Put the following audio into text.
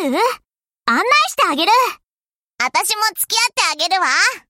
案内してあげる。私も付き合ってあげるわ。